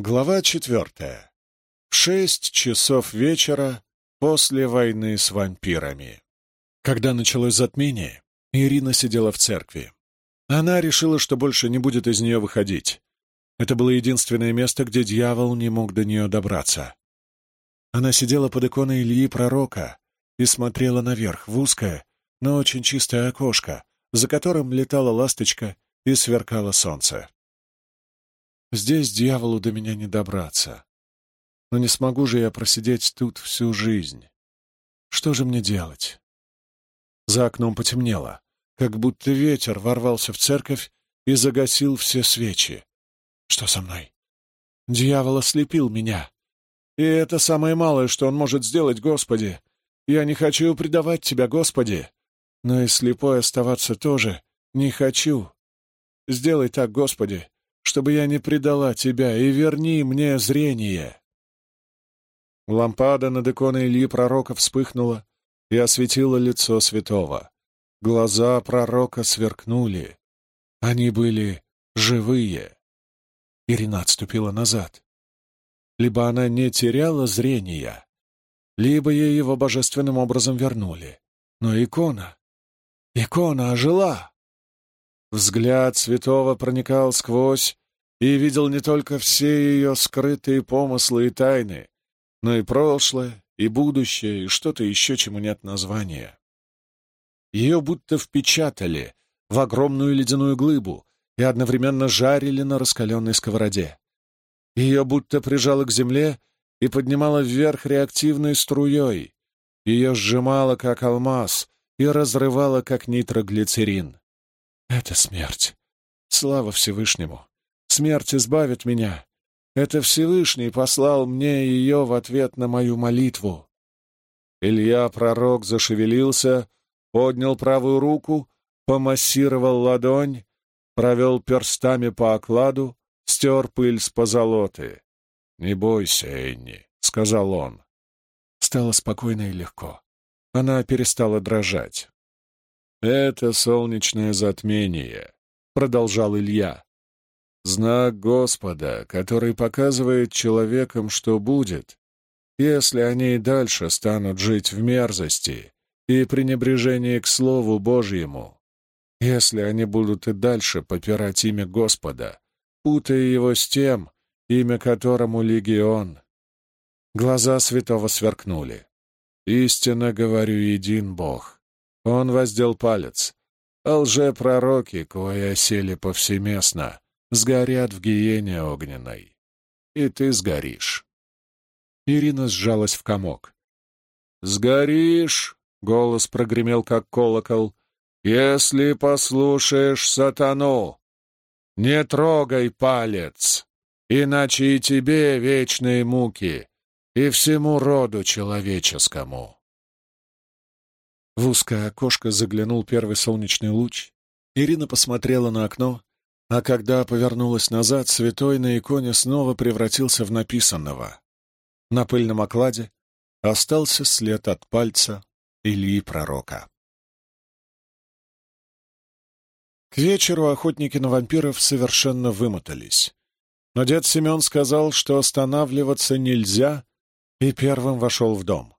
Глава четвертая. Шесть часов вечера после войны с вампирами. Когда началось затмение, Ирина сидела в церкви. Она решила, что больше не будет из нее выходить. Это было единственное место, где дьявол не мог до нее добраться. Она сидела под иконой Ильи Пророка и смотрела наверх, в узкое, но очень чистое окошко, за которым летала ласточка и сверкало солнце. Здесь дьяволу до меня не добраться. Но не смогу же я просидеть тут всю жизнь. Что же мне делать? За окном потемнело, как будто ветер ворвался в церковь и загасил все свечи. Что со мной? Дьявол ослепил меня. И это самое малое, что он может сделать, Господи. Я не хочу предавать Тебя, Господи. Но и слепой оставаться тоже не хочу. Сделай так, Господи, чтобы я не предала тебя, и верни мне зрение. Лампада над иконой Ильи Пророка вспыхнула и осветила лицо святого. Глаза пророка сверкнули. Они были живые. Ирина отступила назад. Либо она не теряла зрения, либо ей его божественным образом вернули. Но икона... Икона ожила! Взгляд святого проникал сквозь и видел не только все ее скрытые помыслы и тайны, но и прошлое, и будущее, и что-то еще, чему нет названия. Ее будто впечатали в огромную ледяную глыбу и одновременно жарили на раскаленной сковороде. Ее будто прижало к земле и поднимало вверх реактивной струей. Ее сжимало, как алмаз, и разрывало, как нитроглицерин. Это смерть. Слава Всевышнему. Смерть избавит меня. Это Всевышний послал мне ее в ответ на мою молитву. Илья, пророк, зашевелился, поднял правую руку, помассировал ладонь, провел перстами по окладу, стер пыль с позолоты. «Не бойся, Энни», — сказал он. Стало спокойно и легко. Она перестала дрожать. «Это солнечное затмение», — продолжал Илья. «Знак Господа, который показывает человекам, что будет, если они и дальше станут жить в мерзости и пренебрежении к Слову Божьему, если они будут и дальше попирать имя Господа, путая его с тем, имя которому Легион». Глаза святого сверкнули. «Истинно говорю, един Бог». Он воздел палец. Лжепророки, кои осели повсеместно, сгорят в гиене огненной. И ты сгоришь. Ирина сжалась в комок. «Сгоришь!» — голос прогремел, как колокол. «Если послушаешь сатану, не трогай палец, иначе и тебе вечные муки, и всему роду человеческому». В узкое окошко заглянул первый солнечный луч. Ирина посмотрела на окно, а когда повернулась назад, святой на иконе снова превратился в написанного. На пыльном окладе остался след от пальца Ильи Пророка. К вечеру охотники на вампиров совершенно вымотались. Но дед Семен сказал, что останавливаться нельзя, и первым вошел в дом.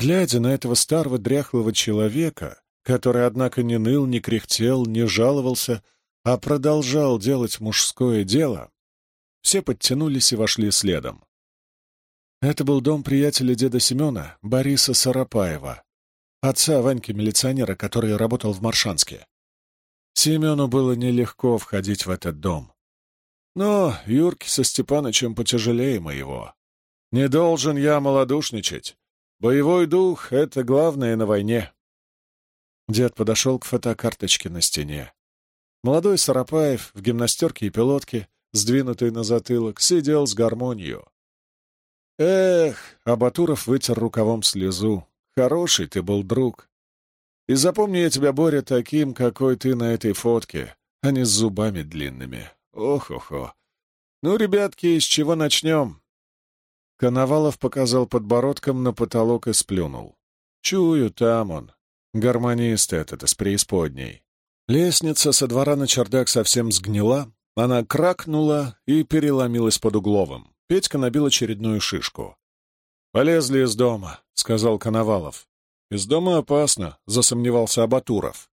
Глядя на этого старого дряхлого человека, который, однако, не ныл, не кряхтел, не жаловался, а продолжал делать мужское дело, все подтянулись и вошли следом. Это был дом приятеля деда Семена, Бориса Сарапаева, отца Ваньки-милиционера, который работал в Маршанске. Семену было нелегко входить в этот дом. Но Юрке со Степанычем потяжелее моего. Не должен я малодушничать. Боевой дух — это главное на войне. Дед подошел к фотокарточке на стене. Молодой Сарапаев в гимнастерке и пилотке, сдвинутый на затылок, сидел с гармонию. Эх, Абатуров вытер рукавом слезу. Хороший ты был друг. И запомни я тебя, Боря, таким, какой ты на этой фотке, а не с зубами длинными. Ох-охо. Ну, ребятки, с чего начнем? Коновалов показал подбородком на потолок и сплюнул. «Чую, там он. Гармонист этот из преисподней». Лестница со двора на чердак совсем сгнила, Она кракнула и переломилась под угловым. Петька набил очередную шишку. «Полезли из дома», — сказал Коновалов. «Из дома опасно», — засомневался Абатуров.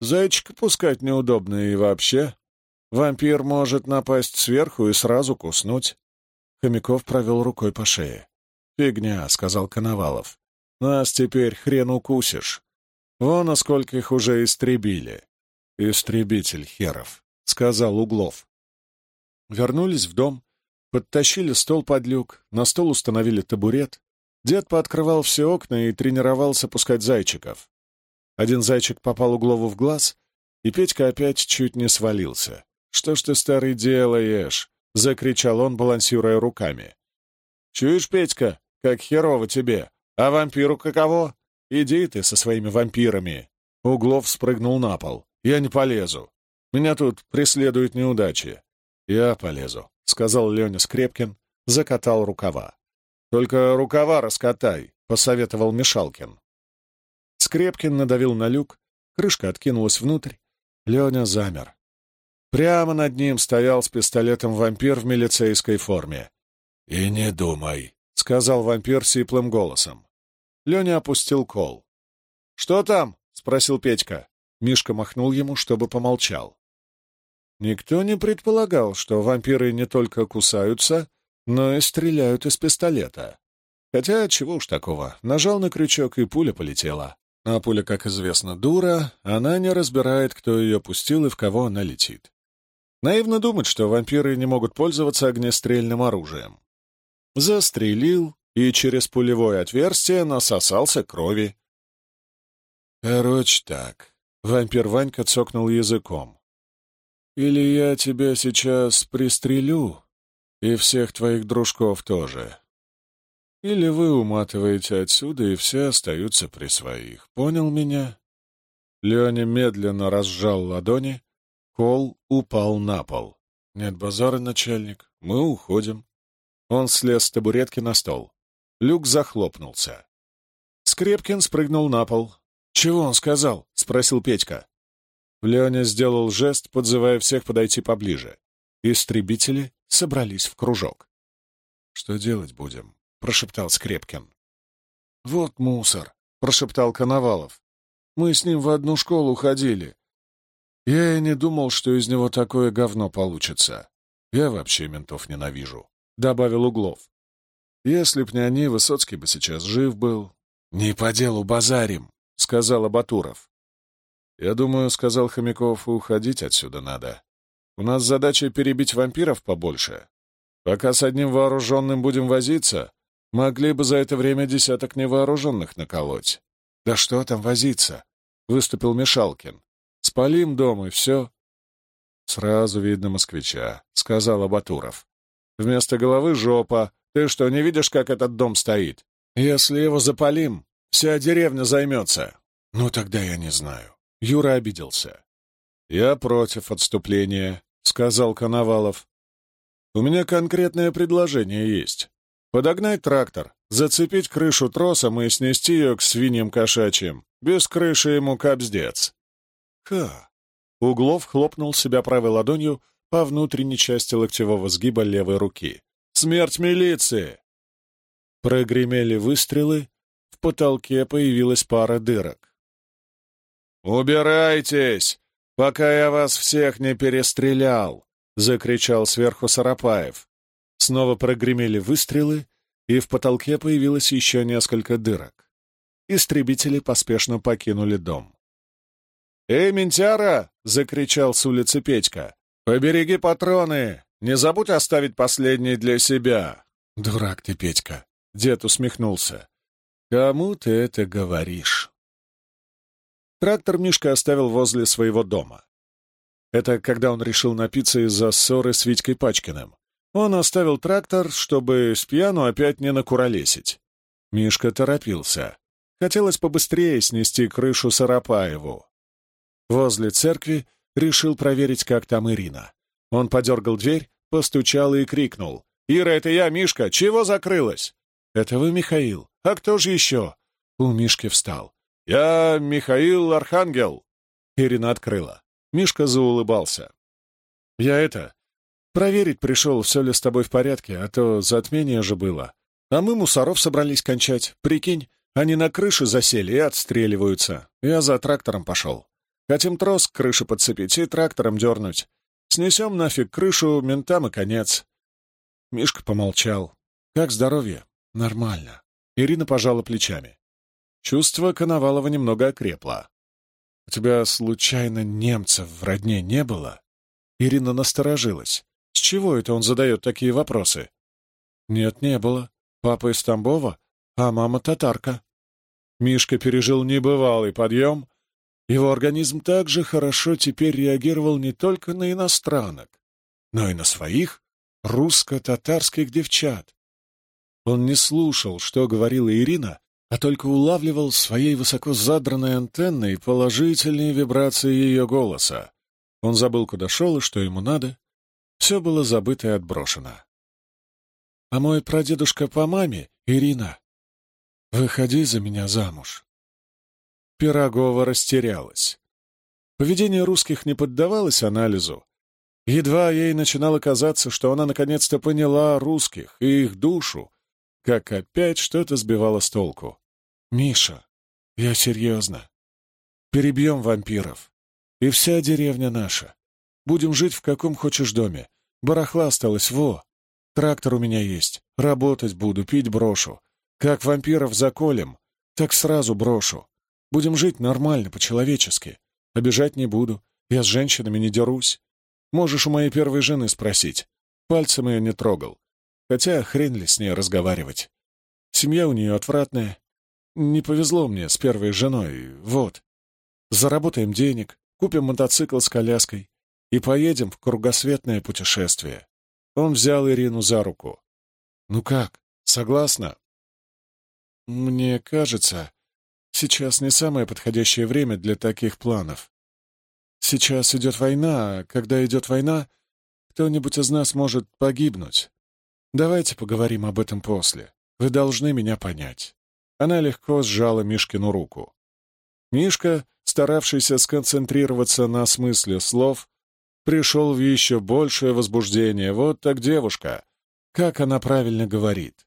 «Зайчика пускать неудобно и вообще. Вампир может напасть сверху и сразу куснуть». Хомяков провел рукой по шее. «Фигня», — сказал Коновалов. «Нас теперь хрен укусишь. Вон, а сколько их уже истребили». «Истребитель херов», — сказал Углов. Вернулись в дом, подтащили стол под люк, на стол установили табурет. Дед пооткрывал все окна и тренировался пускать зайчиков. Один зайчик попал Углову в глаз, и Петька опять чуть не свалился. «Что ж ты, старый, делаешь?» — закричал он, балансируя руками. «Чуешь, Петька, как херово тебе? А вампиру каково? Иди ты со своими вампирами!» Углов спрыгнул на пол. «Я не полезу. Меня тут преследуют неудачи». «Я полезу», — сказал Леня Скрепкин, закатал рукава. «Только рукава раскатай», — посоветовал Мишалкин. Скрепкин надавил на люк, крышка откинулась внутрь. Леня замер. Прямо над ним стоял с пистолетом вампир в милицейской форме. «И не думай», — сказал вампир сиплым голосом. Леня опустил кол. «Что там?» — спросил Петька. Мишка махнул ему, чтобы помолчал. Никто не предполагал, что вампиры не только кусаются, но и стреляют из пистолета. Хотя, чего уж такого, нажал на крючок, и пуля полетела. А пуля, как известно, дура, она не разбирает, кто ее пустил и в кого она летит. Наивно думать, что вампиры не могут пользоваться огнестрельным оружием. Застрелил и через пулевое отверстие насосался крови. «Короче так», — вампир Ванька цокнул языком. «Или я тебя сейчас пристрелю, и всех твоих дружков тоже. Или вы уматываете отсюда, и все остаются при своих. Понял меня?» Леня медленно разжал ладони, Кол упал на пол. «Нет базара, начальник, мы уходим». Он слез с табуретки на стол. Люк захлопнулся. Скрепкин спрыгнул на пол. «Чего он сказал?» — спросил Петька. Леня сделал жест, подзывая всех подойти поближе. Истребители собрались в кружок. «Что делать будем?» — прошептал Скрепкин. «Вот мусор», — прошептал Коновалов. «Мы с ним в одну школу ходили. Я и не думал, что из него такое говно получится. Я вообще ментов ненавижу», — добавил Углов. «Если б не они, Высоцкий бы сейчас жив был». «Не по делу базарим», — сказал Батуров. «Я думаю, — сказал Хомяков, — уходить отсюда надо. У нас задача перебить вампиров побольше. Пока с одним вооруженным будем возиться, могли бы за это время десяток невооруженных наколоть». «Да что там возиться?» — выступил Мишалкин. Спалим дом, и все. Сразу видно москвича, — сказал Абатуров. Вместо головы жопа. Ты что, не видишь, как этот дом стоит? Если его запалим, вся деревня займется. Ну, тогда я не знаю. Юра обиделся. Я против отступления, — сказал Коновалов. У меня конкретное предложение есть. Подогнать трактор, зацепить крышу тросом и снести ее к свиньям кошачьим. Без крыши ему капздец. Ха! Углов хлопнул себя правой ладонью по внутренней части локтевого сгиба левой руки. «Смерть милиции!» Прогремели выстрелы, в потолке появилась пара дырок. «Убирайтесь, пока я вас всех не перестрелял!» — закричал сверху Сарапаев. Снова прогремели выстрелы, и в потолке появилось еще несколько дырок. Истребители поспешно покинули дом. «Эй, ментяра!» — закричал с улицы Петька. «Побереги патроны! Не забудь оставить последний для себя!» «Дурак ты, Петька!» — дед усмехнулся. «Кому ты это говоришь?» Трактор Мишка оставил возле своего дома. Это когда он решил напиться из-за ссоры с Витькой Пачкиным. Он оставил трактор, чтобы с пьяну опять не накуролесить. Мишка торопился. Хотелось побыстрее снести крышу Сарапаеву. Возле церкви решил проверить, как там Ирина. Он подергал дверь, постучал и крикнул. «Ира, это я, Мишка! Чего закрылась?» «Это вы, Михаил? А кто же еще?» У Мишки встал. «Я Михаил Архангел!» Ирина открыла. Мишка заулыбался. Я это... Проверить пришел, все ли с тобой в порядке, а то затмение же было. А мы мусоров собрались кончать. Прикинь, они на крыше засели и отстреливаются. Я за трактором пошел. Хотим трос к крыше подцепить и трактором дернуть. Снесем нафиг крышу, ментам и конец. Мишка помолчал. Как здоровье? Нормально. Ирина пожала плечами. Чувство Коновалова немного окрепло. «У тебя, случайно, немцев в родне не было?» Ирина насторожилась. «С чего это он задает такие вопросы?» «Нет, не было. Папа из Тамбова, а мама татарка». Мишка пережил небывалый подъем. Его организм также хорошо теперь реагировал не только на иностранок, но и на своих русско-татарских девчат. Он не слушал, что говорила Ирина, а только улавливал своей высоко задранной антенной положительные вибрации ее голоса. Он забыл, куда шел и что ему надо. Все было забыто и отброшено. «А мой прадедушка по маме, Ирина, выходи за меня замуж». Пирогова растерялась. Поведение русских не поддавалось анализу. Едва ей начинало казаться, что она наконец-то поняла русских и их душу, как опять что-то сбивало с толку. «Миша, я серьезно. Перебьем вампиров. И вся деревня наша. Будем жить в каком хочешь доме. Барахла осталось, во. Трактор у меня есть. Работать буду, пить брошу. Как вампиров заколем, так сразу брошу. Будем жить нормально, по-человечески. Обижать не буду. Я с женщинами не дерусь. Можешь у моей первой жены спросить. Пальцем ее не трогал. Хотя хрен ли с ней разговаривать. Семья у нее отвратная. Не повезло мне с первой женой, вот. Заработаем денег, купим мотоцикл с коляской и поедем в кругосветное путешествие. Он взял Ирину за руку. «Ну как, согласна?» «Мне кажется, сейчас не самое подходящее время для таких планов. Сейчас идет война, а когда идет война, кто-нибудь из нас может погибнуть. Давайте поговорим об этом после. Вы должны меня понять». Она легко сжала Мишкину руку. Мишка, старавшийся сконцентрироваться на смысле слов, пришел в еще большее возбуждение. Вот так девушка. Как она правильно говорит.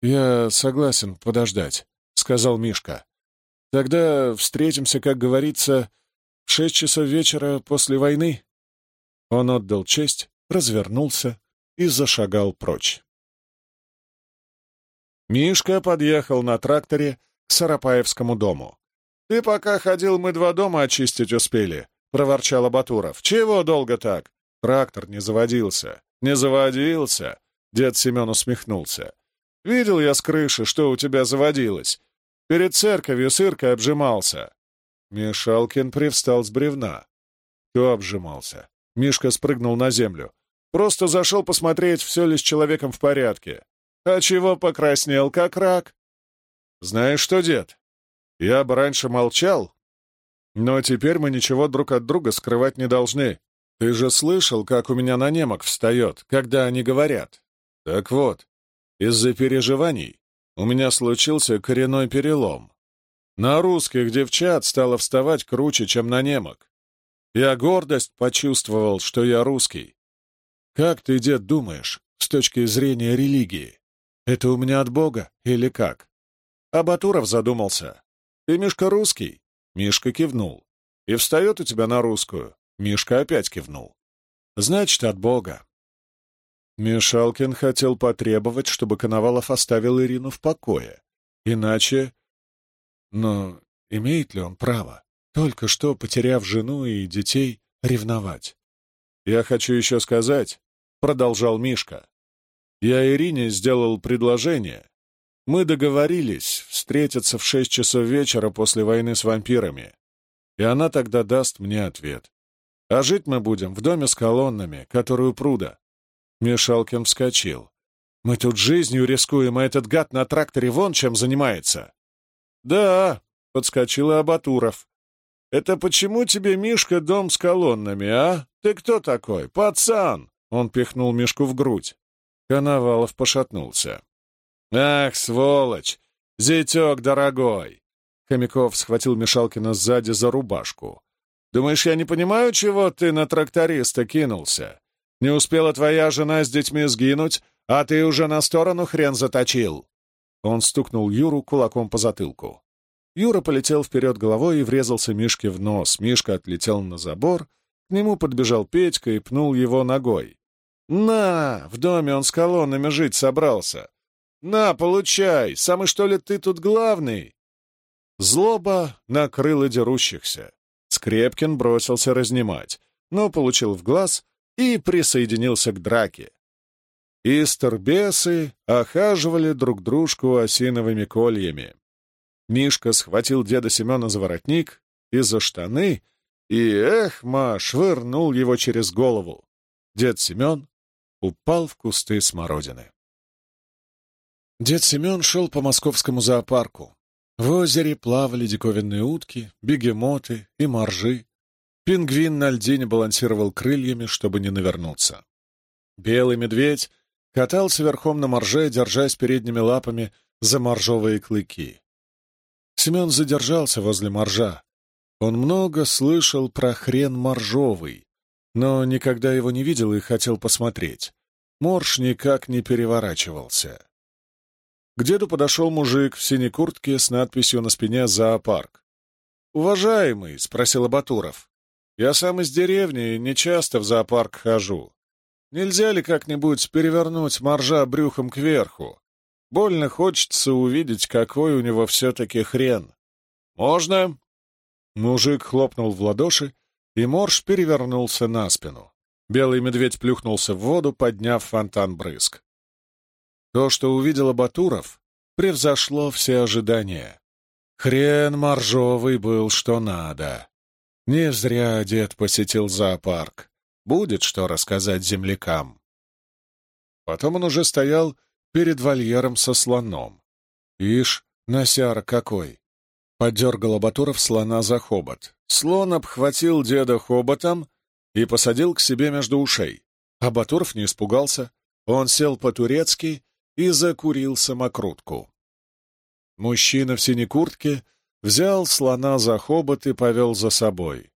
«Я согласен подождать», — сказал Мишка. «Тогда встретимся, как говорится, в шесть часов вечера после войны». Он отдал честь, развернулся и зашагал прочь. Мишка подъехал на тракторе к Сарапаевскому дому. «Ты пока ходил, мы два дома очистить успели», — проворчал Абатуров. «Чего долго так?» Трактор не заводился. «Не заводился?» — дед Семен усмехнулся. «Видел я с крыши, что у тебя заводилось. Перед церковью сыркой обжимался». Мишалкин привстал с бревна. Кто обжимался? Мишка спрыгнул на землю. «Просто зашел посмотреть, все ли с человеком в порядке. А чего покраснел, как рак? Знаешь что, дед, я бы раньше молчал, но теперь мы ничего друг от друга скрывать не должны. Ты же слышал, как у меня на немок встает, когда они говорят. Так вот, из-за переживаний у меня случился коренной перелом. На русских девчат стало вставать круче, чем на немок. Я гордость почувствовал, что я русский. Как ты, дед, думаешь, с точки зрения религии? Это у меня от Бога или как? А Батуров задумался. Ты, Мишка, русский? Мишка кивнул. И встает у тебя на русскую. Мишка опять кивнул. Значит, от Бога. Мишалкин хотел потребовать, чтобы Коновалов оставил Ирину в покое. Иначе... Но имеет ли он право, только что потеряв жену и детей, ревновать? «Я хочу еще сказать», — продолжал Мишка, я Ирине сделал предложение. Мы договорились встретиться в шесть часов вечера после войны с вампирами, и она тогда даст мне ответ. А жить мы будем в доме с колоннами, которую пруда. Мишалкин вскочил. Мы тут жизнью рискуем, а этот гад на тракторе вон чем занимается. Да, подскочил Абатуров. Это почему тебе, Мишка, дом с колоннами, а? Ты кто такой? Пацан! Он пихнул Мишку в грудь. Коновалов пошатнулся. «Ах, сволочь! Зятек дорогой!» Хомяков схватил Мишалкина сзади за рубашку. Думаешь, я не понимаю, чего ты на тракториста кинулся? Не успела твоя жена с детьми сгинуть, а ты уже на сторону хрен заточил!» Он стукнул Юру кулаком по затылку. Юра полетел вперед головой и врезался Мишке в нос. Мишка отлетел на забор, к нему подбежал Петька и пнул его ногой. «На! В доме он с колоннами жить собрался! На, получай! Самый что ли ты тут главный?» Злоба накрыла дерущихся. Скрепкин бросился разнимать, но получил в глаз и присоединился к драке. Истербесы охаживали друг дружку осиновыми кольями. Мишка схватил деда Семена за воротник и за штаны, и, эхма, швырнул его через голову. Дед Семен упал в кусты смородины. Дед Семен шел по московскому зоопарку. В озере плавали диковинные утки, бегемоты и моржи. Пингвин на льдине балансировал крыльями, чтобы не навернуться. Белый медведь катался верхом на морже, держась передними лапами за моржовые клыки. Семен задержался возле моржа. Он много слышал про хрен моржовый, но никогда его не видел и хотел посмотреть. Морж никак не переворачивался. К деду подошел мужик в синей куртке с надписью на спине «Зоопарк». «Уважаемый», — спросил Абатуров, — «я сам из деревни и не часто в зоопарк хожу. Нельзя ли как-нибудь перевернуть моржа брюхом кверху? Больно хочется увидеть, какой у него все-таки хрен. Можно?» Мужик хлопнул в ладоши, и морж перевернулся на спину. Белый медведь плюхнулся в воду, подняв фонтан брызг. То, что увидел Батуров, превзошло все ожидания. Хрен моржовый был что надо. Не зря дед посетил зоопарк. Будет что рассказать землякам. Потом он уже стоял перед вольером со слоном. Ишь, насяра какой! Подергал Батуров слона за хобот. Слон обхватил деда хоботом и посадил к себе между ушей. А Батуров не испугался. Он сел по-турецки и закурил самокрутку. Мужчина в синей куртке взял слона за хобот и повел за собой.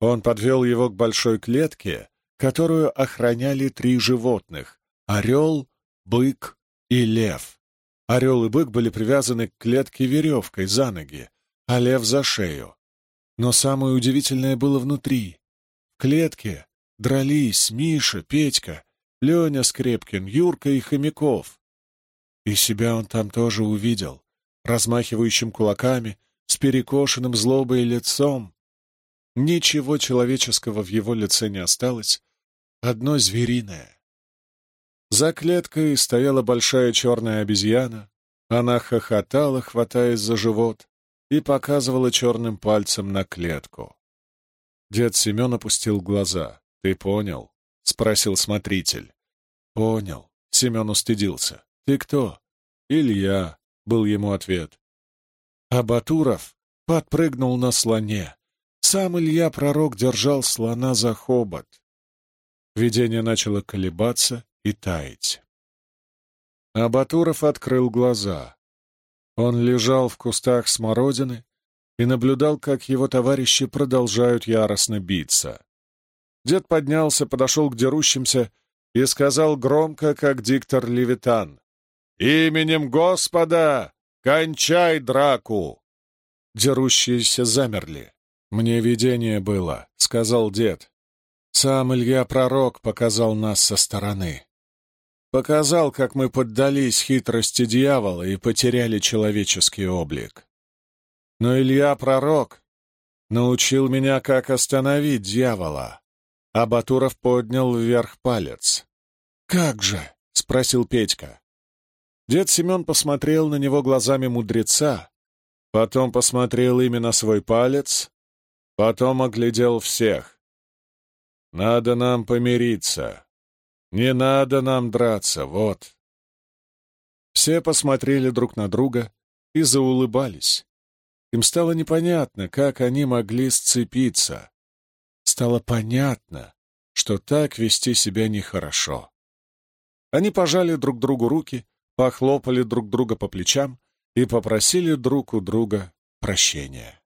Он подвел его к большой клетке, которую охраняли три животных — орел, бык и лев. Орел и бык были привязаны к клетке веревкой за ноги, а лев за шею. Но самое удивительное было внутри. В клетке дрались Миша, Петька, Леня Скрепкин, Юрка и Хомяков. И себя он там тоже увидел, размахивающим кулаками, с перекошенным злобой лицом. Ничего человеческого в его лице не осталось, одно звериное. За клеткой стояла большая черная обезьяна, она хохотала, хватаясь за живот, и показывала черным пальцем на клетку. Дед Семен опустил глаза. «Ты понял?» — спросил смотритель. «Понял». Семен устыдился. «Ты кто?» «Илья», — был ему ответ. А Батуров подпрыгнул на слоне. Сам Илья Пророк держал слона за хобот. Видение начало колебаться и таять. А Батуров открыл глаза. Он лежал в кустах смородины и наблюдал, как его товарищи продолжают яростно биться. Дед поднялся, подошел к дерущимся и сказал громко, как диктор Левитан. «Именем Господа кончай драку!» Дерущиеся замерли. «Мне видение было», — сказал дед. «Сам Илья Пророк показал нас со стороны. Показал, как мы поддались хитрости дьявола и потеряли человеческий облик. Но Илья Пророк научил меня, как остановить дьявола». А Батуров поднял вверх палец. «Как же?» — спросил Петька. Дед Семен посмотрел на него глазами мудреца, потом посмотрел именно свой палец, потом оглядел всех. «Надо нам помириться. Не надо нам драться, вот». Все посмотрели друг на друга и заулыбались. Им стало непонятно, как они могли сцепиться. Стало понятно, что так вести себя нехорошо. Они пожали друг другу руки, похлопали друг друга по плечам и попросили друг у друга прощения.